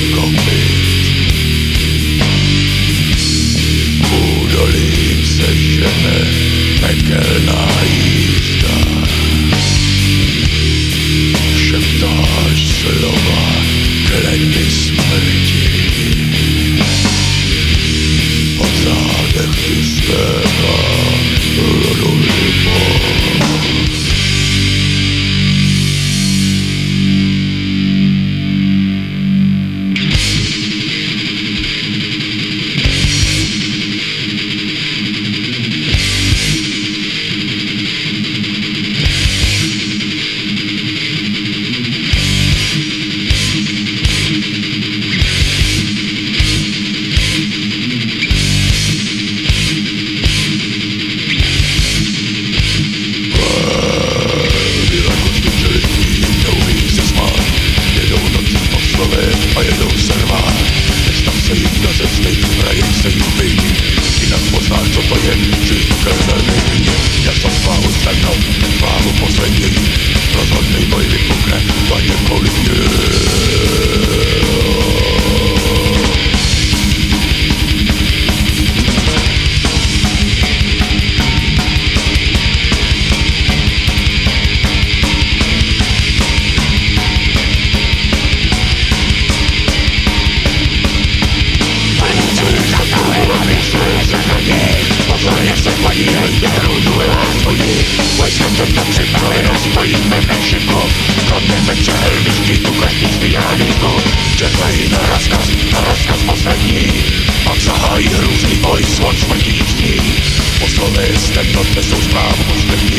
tylko być Budoli przejdziemy pekelna izda Szeptać słowa klęki śmierci Od zadech i a jednou se rvá, než tam se jim na řeč, nejprve se jim vyjde. to připraveno svojí jménem šipko To nepřehl vždy tu každý zbíjádko Čekají na rozkaz, na rozkaz poslední Pak zahájí hrůzný boj s smrtí dní. Poslovy z temnoty jsou zpráv poslední